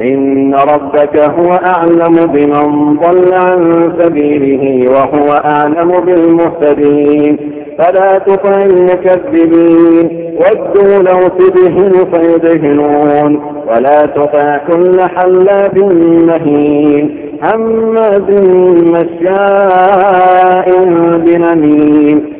إن ربك هو أعلم بمن ضل عن سبيله وهو أعلم بالمهتدين فلا تطع المكذبين ودوا لو تدهن فيدهنون ولا تطع كل حلاب مهين هماز مشاء بنميم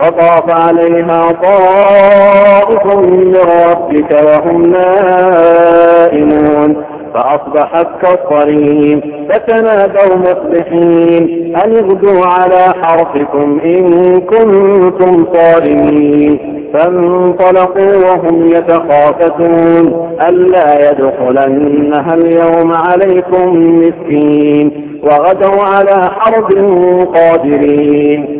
فطاف عليها طائف من ربك وهم نائمون. فأصبحت كالصريم. فتنادوا مصبحين. أن اغدوا على حرفكم إن كنتم صارمين. فانطلقوا وهم يتخافتون. ألا يدخلنها اليوم عليكم مسكين. وغدوا على حرب قادرين.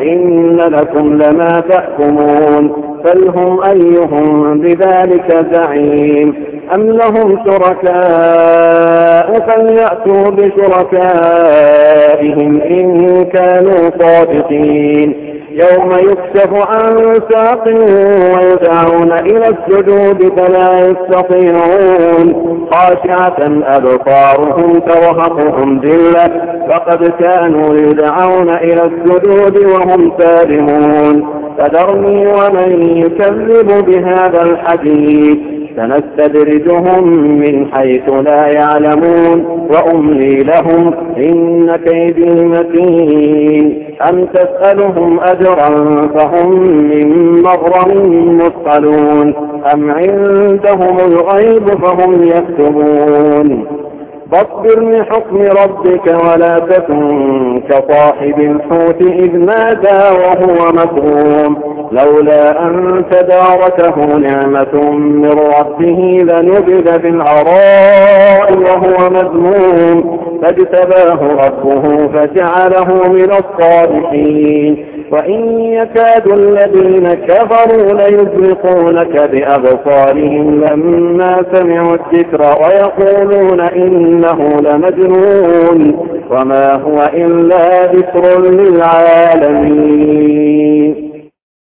إن لكم لما تحكمون بل هم أيهم بذلك زعيم أم لهم شركاء فليأتوا بشركائهم إن كانوا صادقين يوم يكشف عن ساق ويدعون إلى السجود فلا يستطيعون. خاشعة أبصارهم ترهقهم ذلة وقد كانوا يدعون إلى السجود وهم سالمون. فذرني ومن يكذب بهذا الحديث. سنستدرجهم من حيث لا يعلمون وأملي لهم إن كيدي متين أم تسألهم أجرا فهم من مغرم مثقلون. أم عندهم الغيب فهم يكتبون. فاصبر لحكم ربك ولا تكن كصاحب الحوت إذ نادى وهو مكروم. لولا أن تداركه نعمة من ربه لنبذ بالعراء وهو مذموم فاجتباه ربه فجعله من الصالحين. وإن يكاد الذين كفروا ليزلقونك بأبصارهم لما سمعوا الذكر ويقولون إنه لمجنون. وما هو إلا ذكر للعالمين.